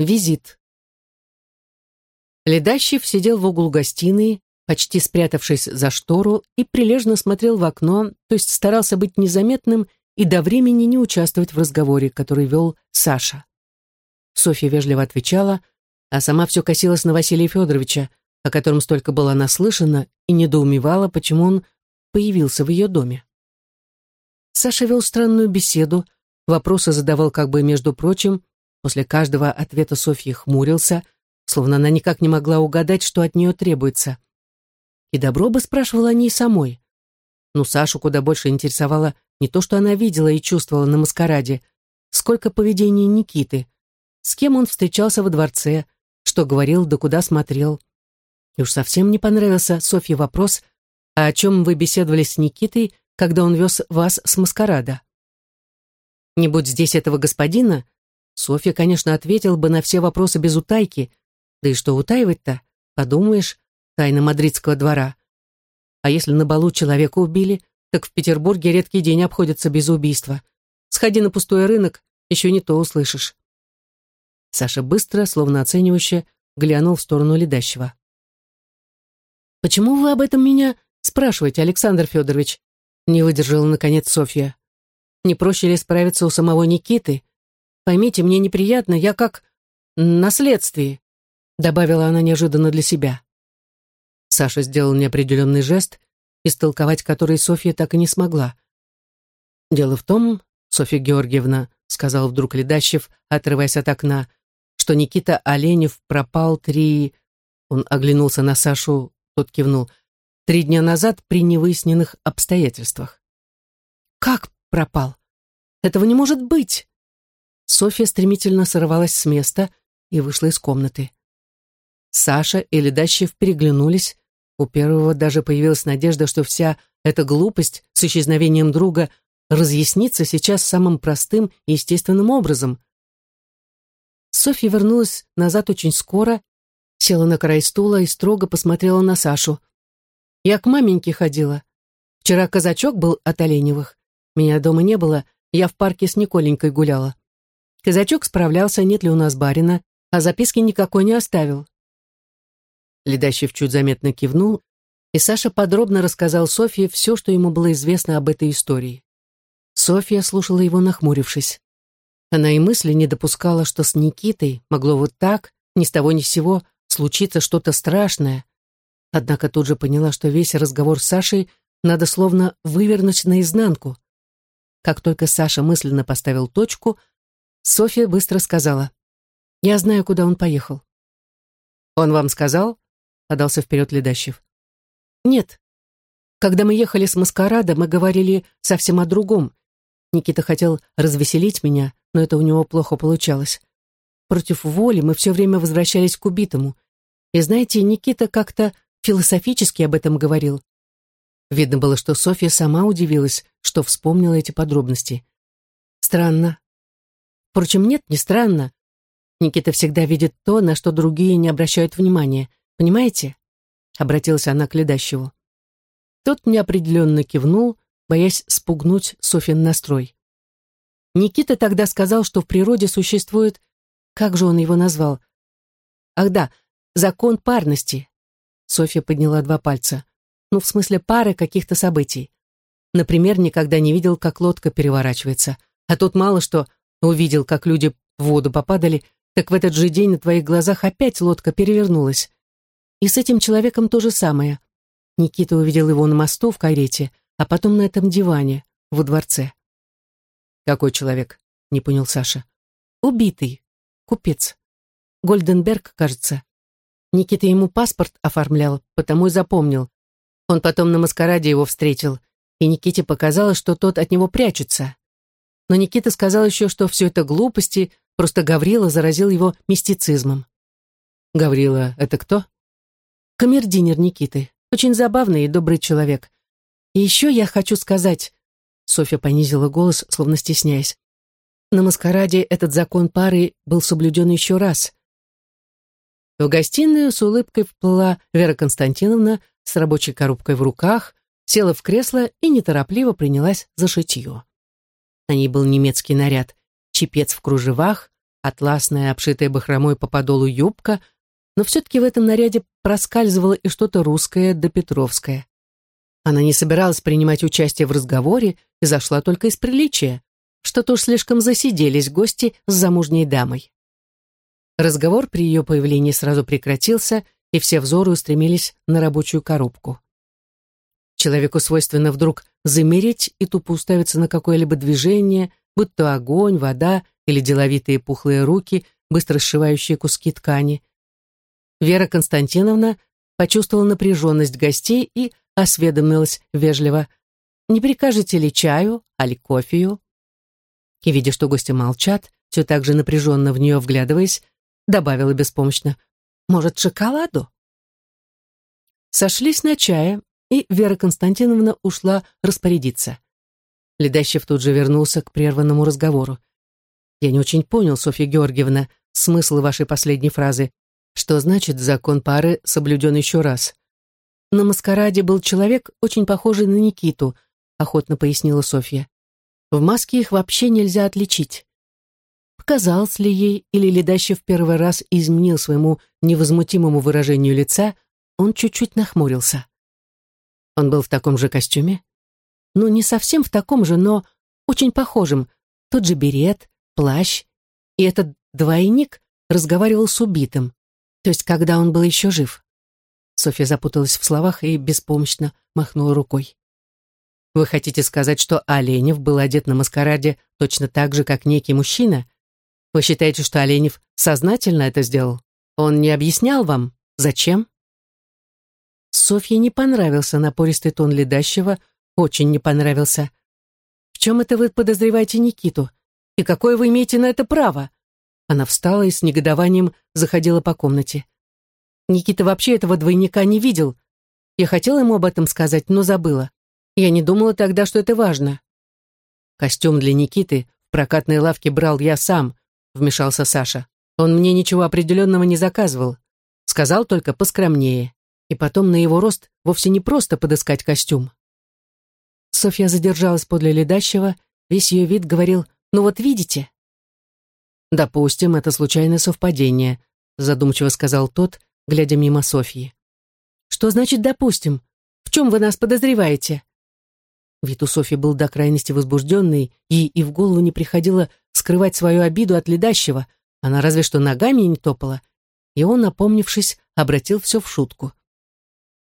Визит. Ледащев сидел в углу гостиной, почти спрятавшись за штору, и прилежно смотрел в окно, то есть старался быть незаметным и до времени не участвовать в разговоре, который вел Саша. Софья вежливо отвечала, а сама все косилась на Василия Федоровича, о котором столько была наслышана, и недоумевала, почему он появился в ее доме. Саша вел странную беседу, вопросы задавал как бы между прочим, после каждого ответа Софьи хмурился, словно она никак не могла угадать, что от нее требуется. И добро бы спрашивала о ней самой. Но Сашу куда больше интересовало не то, что она видела и чувствовала на маскараде, сколько поведения Никиты, с кем он встречался во дворце, что говорил да куда смотрел. И уж совсем не понравился Софье вопрос, а о чем вы беседовали с Никитой, когда он вез вас с маскарада. Не будь здесь этого господина, Софья, конечно, ответила бы на все вопросы без утайки, да и что утаивать-то, подумаешь, тайна мадридского двора. А если на балу человека убили, так в Петербурге редкий день обходится без убийства. Сходи на пустой рынок, еще не то услышишь. Саша быстро, словно оценивающе, глянул в сторону ледащего. «Почему вы об этом меня спрашиваете, Александр Федорович?» Не выдержала, наконец, Софья. «Не проще ли справиться у самого Никиты? Поймите, мне неприятно, я как наследствие», добавила она неожиданно для себя. Саша сделал неопределенный жест, истолковать который Софья так и не смогла. «Дело в том, Софья Георгиевна», — сказал вдруг Ледащев, отрываясь от окна, что Никита Оленев пропал три... Он оглянулся на Сашу, тот кивнул. Три дня назад при невыясненных обстоятельствах. «Как пропал? Этого не может быть!» Софья стремительно сорвалась с места и вышла из комнаты. Саша и Ледащев переглянулись, у первого даже появилась надежда, что вся эта глупость с исчезновением друга разъяснится сейчас самым простым и естественным образом. Софья вернулась назад очень скоро, села на край стула и строго посмотрела на Сашу. «Я к маменьке ходила. Вчера казачок был от Оленевых. Меня дома не было, я в парке с Николенькой гуляла. Казачок справлялся, нет ли у нас барина, а записки никакой не оставил. Ледащев чуть заметно кивнул, и Саша подробно рассказал Софье все, что ему было известно об этой истории. Софья слушала его, нахмурившись. Она и мысли не допускала, что с Никитой могло вот так, ни с того ни с сего, случиться что-то страшное. Однако тут же поняла, что весь разговор с Сашей надо словно вывернуть наизнанку. Как только Саша мысленно поставил точку, Софья быстро сказала, «Я знаю, куда он поехал». «Он вам сказал?» — подался вперед Ледащев. «Нет. Когда мы ехали с маскарада, мы говорили совсем о другом. Никита хотел развеселить меня, но это у него плохо получалось. Против воли мы все время возвращались к убитому. И знаете, Никита как-то философически об этом говорил. Видно было, что Софья сама удивилась, что вспомнила эти подробности. Странно. Впрочем, нет, не странно. Никита всегда видит то, на что другие не обращают внимания — Понимаете?» — обратилась она к ледащеву. Тот неопределенно кивнул, боясь спугнуть Софин настрой. Никита тогда сказал, что в природе существует... Как же он его назвал? Ах да, закон парности. Софья подняла два пальца. Ну, в смысле пары каких-то событий. Например, никогда не видел, как лодка переворачивается. А тут мало что увидел, как люди в воду попадали, так в этот же день на твоих глазах опять лодка перевернулась. И с этим человеком то же самое. Никита увидел его на мосту в карете, а потом на этом диване, во дворце. «Какой человек?» — не понял Саша. «Убитый. Купец. Гольденберг, кажется. Никита ему паспорт оформлял, потому и запомнил. Он потом на маскараде его встретил, и Никите показалось, что тот от него прячется. Но Никита сказал еще, что все это глупости, просто Гаврила заразил его мистицизмом. «Гаврила — это кто?» камердинер Никиты. Очень забавный и добрый человек. И еще я хочу сказать...» Софья понизила голос, словно стесняясь. На маскараде этот закон пары был соблюден еще раз. В гостиную с улыбкой вплыла Вера Константиновна с рабочей коробкой в руках, села в кресло и неторопливо принялась за шитье. На ней был немецкий наряд, чепец в кружевах, атласная, обшитая бахромой по подолу юбка, но все-таки в этом наряде проскальзывало и что-то русское да петровское. Она не собиралась принимать участие в разговоре и зашла только из приличия. Что-то уж слишком засиделись гости с замужней дамой. Разговор при ее появлении сразу прекратился, и все взоры устремились на рабочую коробку. Человеку свойственно вдруг замереть и тупо уставиться на какое-либо движение, будь то огонь, вода или деловитые пухлые руки, быстро сшивающие куски ткани. Вера Константиновна почувствовала напряженность гостей и осведомилась вежливо, «Не прикажете ли чаю, али кофею?» И, видя, что гости молчат, все так же напряженно в нее вглядываясь, добавила беспомощно, «Может, шоколаду?» Сошлись на чае, и Вера Константиновна ушла распорядиться. Ледащев тут же вернулся к прерванному разговору. «Я не очень понял, Софья Георгиевна, смысл вашей последней фразы. Что значит закон пары соблюден еще раз?» На маскараде был человек, очень похожий на Никиту, охотно пояснила Софья. В маске их вообще нельзя отличить. Показалось ли ей, или Ледащев первый раз изменил своему невозмутимому выражению лица, он чуть-чуть нахмурился. Он был в таком же костюме? Ну, не совсем в таком же, но очень похожим. Тот же берет, плащ. И этот двойник разговаривал с убитым, то есть когда он был еще жив. Софья запуталась в словах и беспомощно махнула рукой. «Вы хотите сказать, что Оленев был одет на маскараде точно так же, как некий мужчина? Вы считаете, что Оленев сознательно это сделал? Он не объяснял вам, зачем?» Софье не понравился напористый тон Ледащева, очень не понравился. «В чем это вы подозреваете Никиту? И какое вы имеете на это право?» Она встала и с негодованием заходила по комнате. Никита вообще этого двойника не видел. Я хотела ему об этом сказать, но забыла. Я не думала тогда, что это важно. Костюм для Никиты в прокатной лавке брал я сам, вмешался Саша. Он мне ничего определенного не заказывал. Сказал только поскромнее. И потом на его рост вовсе не просто подыскать костюм. Софья задержалась подле ледащего, весь ее вид говорил «Ну вот видите?» «Допустим, это случайное совпадение», задумчиво сказал тот, глядя мимо Софьи. «Что значит «допустим»? В чем вы нас подозреваете?» Вид у Софьи был до крайности возбужденный, ей и в голову не приходило скрывать свою обиду от ледащего, она разве что ногами не топала, и он, напомнившись, обратил все в шутку.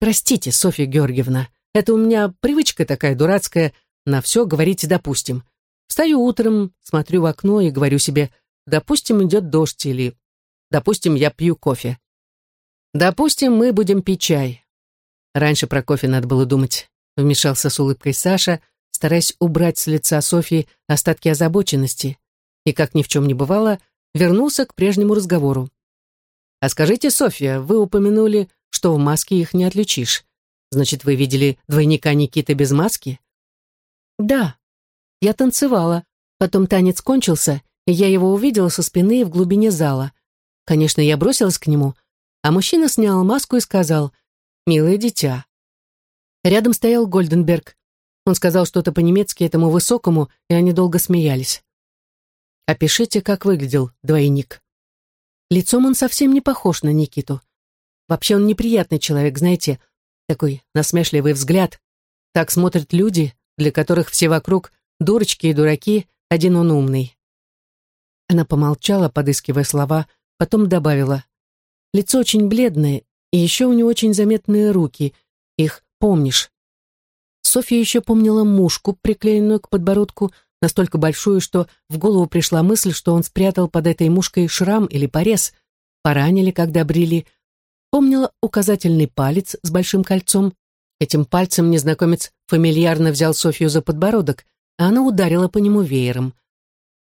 Простите, Софья Георгиевна, это у меня привычка такая дурацкая на все говорить «допустим». Встаю утром, смотрю в окно и говорю себе «допустим, идет дождь» или «допустим, я пью кофе». «Допустим, мы будем пить чай». Раньше про кофе надо было думать, вмешался с улыбкой Саша, стараясь убрать с лица Софьи остатки озабоченности, и, как ни в чем не бывало, вернулся к прежнему разговору. «А скажите, Софья, вы упомянули, что в маске их не отличишь. Значит, вы видели двойника Никиты без маски? Да. Я танцевала. Потом танец кончился, и я его увидела со спины в глубине зала. Конечно, я бросилась к нему, а мужчина снял маску и сказал «Милое дитя». Рядом стоял Гольденберг. Он сказал что-то по-немецки этому высокому, и они долго смеялись. Опишите, как выглядел двойник. Лицом он совсем не похож на Никиту. Вообще он неприятный человек, знаете, такой насмешливый взгляд. Так смотрят люди, для которых все вокруг дурочки и дураки, один он умный. Она помолчала, подыскивая слова, потом добавила. Лицо очень бледное, и еще у него очень заметные руки. Их помнишь. Софья еще помнила мушку, приклеенную к подбородку, настолько большую, что в голову пришла мысль, что он спрятал под этой мушкой шрам или порез. Поранили, когда брили, Помнила указательный палец с большим кольцом. Этим пальцем незнакомец фамильярно взял Софью за подбородок, а она ударила по нему веером.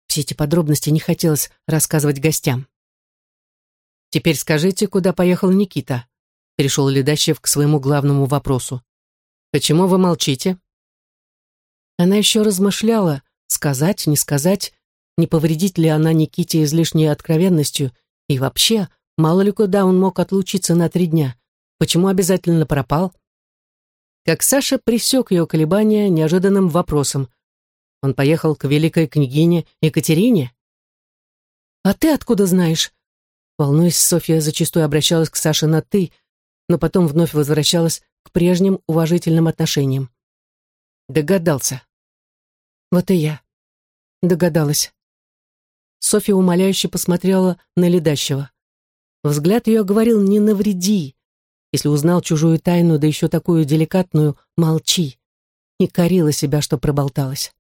Все эти подробности не хотелось рассказывать гостям. «Теперь скажите, куда поехал Никита?» перешел Ледащев к своему главному вопросу. «Почему вы молчите?» Она еще размышляла, сказать, не сказать, не повредить ли она Никите излишней откровенностью, и вообще, Мало ли куда он мог отлучиться на три дня. Почему обязательно пропал? Как Саша присек ее колебания неожиданным вопросом. Он поехал к великой княгине Екатерине? «А ты откуда знаешь?» Волнуясь, Софья зачастую обращалась к Саше на «ты», но потом вновь возвращалась к прежним уважительным отношениям. Догадался. Вот и я. Догадалась. Софья умоляюще посмотрела на ледащего. Взгляд ее говорил «не навреди». Если узнал чужую тайну, да еще такую деликатную, молчи. И корила себя, что проболталась.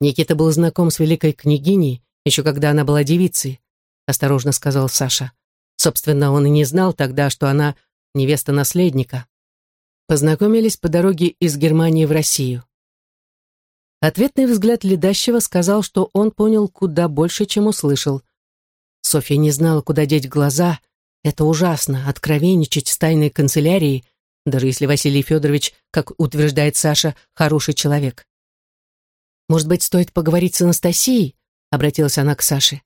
Никита был знаком с великой княгиней, еще когда она была девицей, осторожно сказал Саша. Собственно, он и не знал тогда, что она невеста наследника. Познакомились по дороге из Германии в Россию. Ответный взгляд ледащего сказал, что он понял куда больше, чем услышал. Софья не знала, куда деть глаза. Это ужасно, откровенничать с тайной канцелярией, даже если Василий Федорович, как утверждает Саша, хороший человек. «Может быть, стоит поговорить с Анастасией?» — обратилась она к Саше.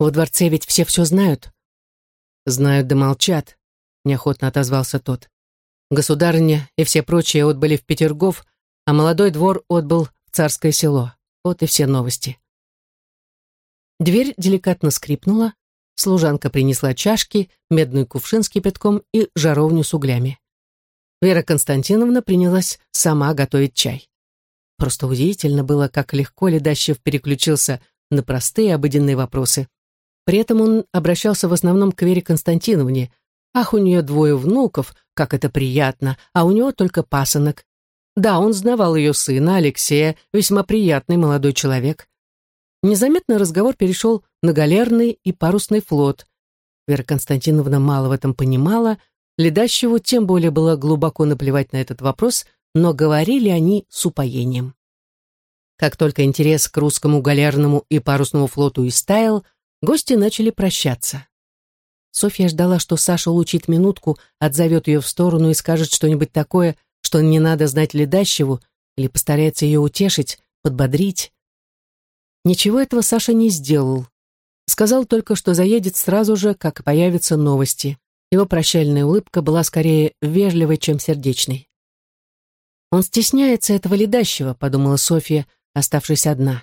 «Во дворце ведь все все знают». «Знают да молчат», — неохотно отозвался тот. Государыня и все прочие отбыли в Петергоф, а молодой двор отбыл Царское село. Вот и все новости. Дверь деликатно скрипнула, служанка принесла чашки, медный кувшин с кипятком и жаровню с углями. Вера Константиновна принялась сама готовить чай. Просто удивительно было, как легко Ледащев переключился на простые обыденные вопросы. При этом он обращался в основном к Вере Константиновне, Ах, у нее двое внуков, как это приятно, а у него только пасынок. Да, он знавал ее сына, Алексея, весьма приятный молодой человек. Незаметно разговор перешел на галерный и парусный флот. Вера Константиновна мало в этом понимала, Ледащеву тем более было глубоко наплевать на этот вопрос, но говорили они с упоением. Как только интерес к русскому галерному и парусному флоту истаял, гости начали прощаться. Софья ждала, что Саша улучит минутку, отзовет ее в сторону и скажет что-нибудь такое, что не надо знать Ледащеву, или постарается ее утешить, подбодрить. Ничего этого Саша не сделал. Сказал только, что заедет сразу же, как появятся новости. Его прощальная улыбка была скорее вежливой, чем сердечной. «Он стесняется этого ледащего», — подумала Софья, оставшись одна.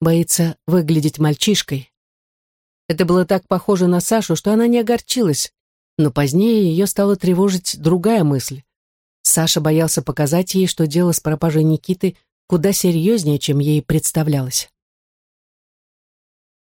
«Боится выглядеть мальчишкой». Это было так похоже на Сашу, что она не огорчилась, но позднее ее стала тревожить другая мысль. Саша боялся показать ей, что дело с пропажей Никиты куда серьезнее, чем ей представлялось.